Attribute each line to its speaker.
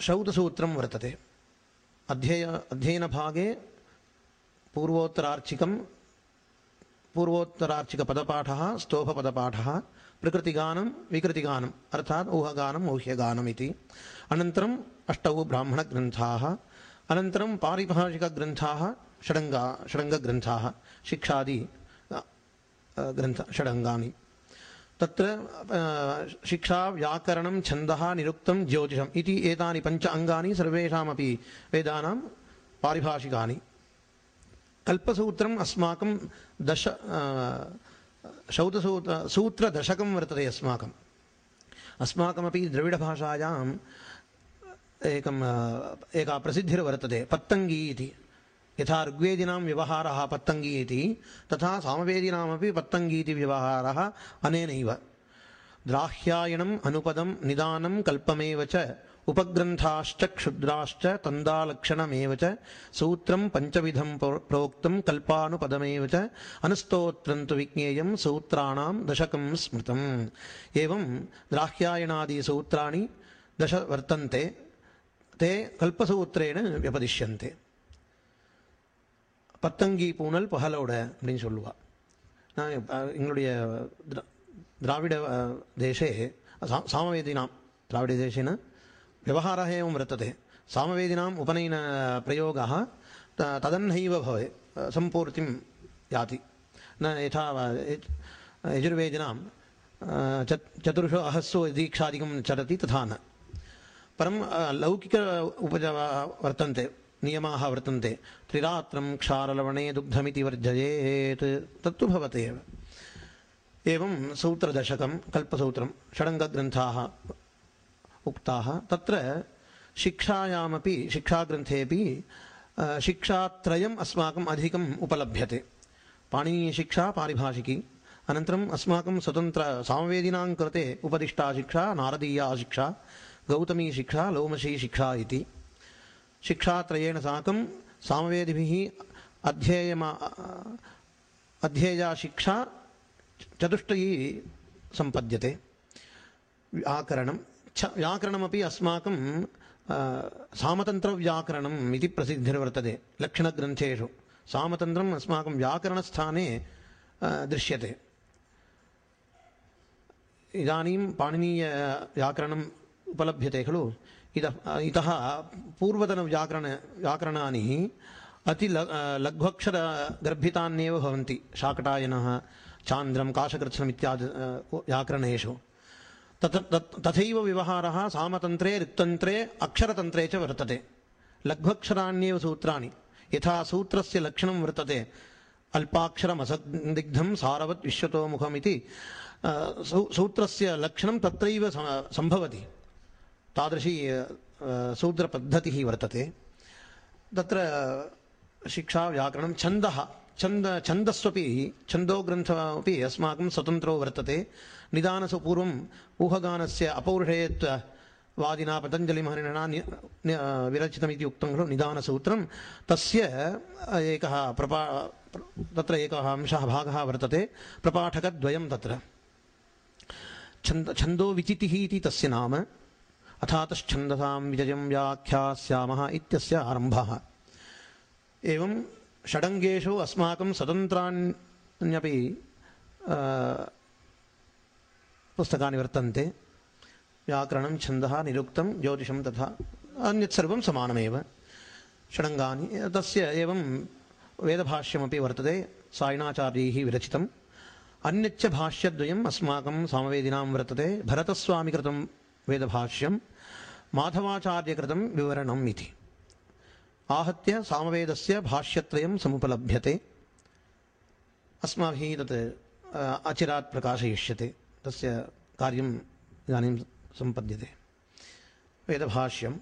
Speaker 1: శౌతసూత్రం వర్తతే అధ్యయ అధ్యయనభాగే పూర్వోత్తరార్చికం పూర్వోత్తరార్చికపదపాఠ స్తోభపదపాఠ ప్రకృతిగానం వికృతిగానం అర్థాత్ ఊహగానం ఊహ్యగానం ఇది అనంతరం అష్టౌ బ్రాహ్మణగ్రంథా అనంతరం పారిభాషికగ్రంథా షడంగా షడంగగ్రంథా శిక్షాది గ్రంథ షడంగాని तत्र शिक्षा, व्याकरणं, छन्दः, निरुक्तं, ज्योतिषम् इति एतानि पञ्च अङ्गानि सर्वेषामपि वेदानां पारिभाषिकानि। कल्पसूत्रम् अस्माकं दश शौतसूत्र सूत्रदशकं वर्तते अस्माकम्। अस्माकमपि द्रविडभाषायाम् एकम् एका प्रसिद्धिर्वर्तते, पत्तङ्गी इति। యథా ఋగ్వేదినాం వ్యవహార పత్తంగి ఇది తథా సామవేదినామపి పత్తంగీతి వ్యవహార అనేనైవ. ద్రాహ్యాయణం అనుపదం నిదానం కల్పమేవచ ఉపగ్రంథాశ్చ క్షుద్రాశ్చ తందాలక్షణమేవచ సూత్రం పంచవిధం ప్రోక్తం కల్పానుపదమేవచ అనుస్తోత్రం తు విజ్ఞేయం సూత్రాణం దశకం స్మృతం. ఏం ద్రాహ్యాయణాది సూత్రాన్ని దశ వర్తంతే తే కల్పసూత్రేణ వ్యపదిశ్యంతే. பத்தங்கி பூனல் பகலோட அப்படின்னு சொல்லுவா நான் அஹ், எங்களுடைய திரா- திராவிட அஹ், தேசே சா- சாமவேதினாம் திராவிட தேசேன व्यवहारः एवं वर्तते सामवेदिनाम् उपनयनप्रयोगः त- तदन्नैव भवे सम्पूर्तिं याति न यथा यज्- यजुर्वेदिनां चत् चतुर्षु अहस्सु दीक्षादिकं चरति तथा न परं अ, लौकिक उपज वर्तन्ते नियमाः वर्तन्ते। त्रिरात्रं क्षारलवणे दुग्धमिति वर्जयेत्। तत्तु भवति एव। एवं सूत्रदशकं कल्पसूत्रं षडङ्गग्रन्थाः उक्ताः। तत्र शिक्षायामपि शिक्षाग्रन्थेपि शिक्षात्रयम् अस्माकम् अधिकम् उपलभ्यते। पाणिनीयशिक्षा पारिभाषिकी। अनन्तरम् अस्माकं स्वतन्त्र सामवेदिनां कृते उपदिष्टा शिक्षा नारदीया शिक्षा गौतमी शिक्षा लोमशी शिक्षा इति శిక్షాత్రయేణ సాకం సామవేదిభిः అధ్యేయమా అధ్యేయ శిక్ష చతుష్టయి సంపద్యతే. వ్యాకరణం చ వ్యాకరణమీ అస్మాకం సామతంత్ర వ్యాకరణం ఇది ప్రసిద్ధిర్వర్తతే లక్షణగ్రంథు సామతంత్రం అస్మాకం వ్యాకరణస్థానే దృశ్యతే. ఇదనీ పాణనీయ వ్యాకరణం ఉపలభ్యతే ఖలు? इतः इतः पूर्वतनव्याकरण व्याकरणानि अति ल लघ्वक्षरगर्भितान्येव भवन्ति। शाकटायनः चान्द्रं काशकृत्स्नम् इत्यादि व्याकरणेषु तत् तत्, तथैव व्यवहारः सामतन्त्रे, ऋक्तन्त्रे, अक्षरतन्त्रे च वर्तते। लघ्वक्षराण्येव सूत्राणि। यथा सूत्रस्य लक्षणं वर्तते। अल्पाक्षरमसन्दिग्धं सारवत् विश्वतोमुखमिति। सूत्रस्य लक्षणं तत्रैव सम- सम्भवति। तादृशी सूत्रपद्धतिः वर्तते। तत्र शिक्षा व्याकरणं छन्दः, छन्द, छन्दस्वपि छन्दोग्रन्थः अस्माकं स्वतन्त्रो वर्तते। निदानसु पूर्वम् ऊहगानस्य अपौरुषेयत्व वादिना पतञ्जलिमहर्षिणा नि- नि- विरचितमिति उक्तं खलु निदानसूत्रं। तस्य एकः प्रपा प्र- तत्र एकः अंशः, भागः वर्तते। प्रपाठकद्वयं तत्र। छन्द छन्दो विचितिः इति तस्य नाम। अथातश्छन्दसां विजयं व्याख्यास्यामः इत्यस्य आरम्भः। एवं षडङ्गेषु अस्माकं स्वतन्त्राण्यपि पुस्तकानि वर्तन्ते। व्याकरणं, छन्दः, निरुक्तं, ज्योतिषं तथा अन्यत् सर्वं समानमेव। षडङ्गानि, तस्य एवं वेदभाष्यमपि वर्तते। सायणाचार्यैः विरचितम्। अन्यच्च भाष्यद्वयम् अस्माकं सामवेदिनां वर्तते। भरतस्वामिकृतं वेदभाष्यं माधवाचार्यकृतं विवरणम् इति। आहत्य सामवेदस्य भाष्यत्रयं समुपलभ्यते। अस्माभिः तत् अचिरात् प्रकाशयिष्यते। तस्य कार्यम् इदानीं सम्पद्यते। वेदभाष्यं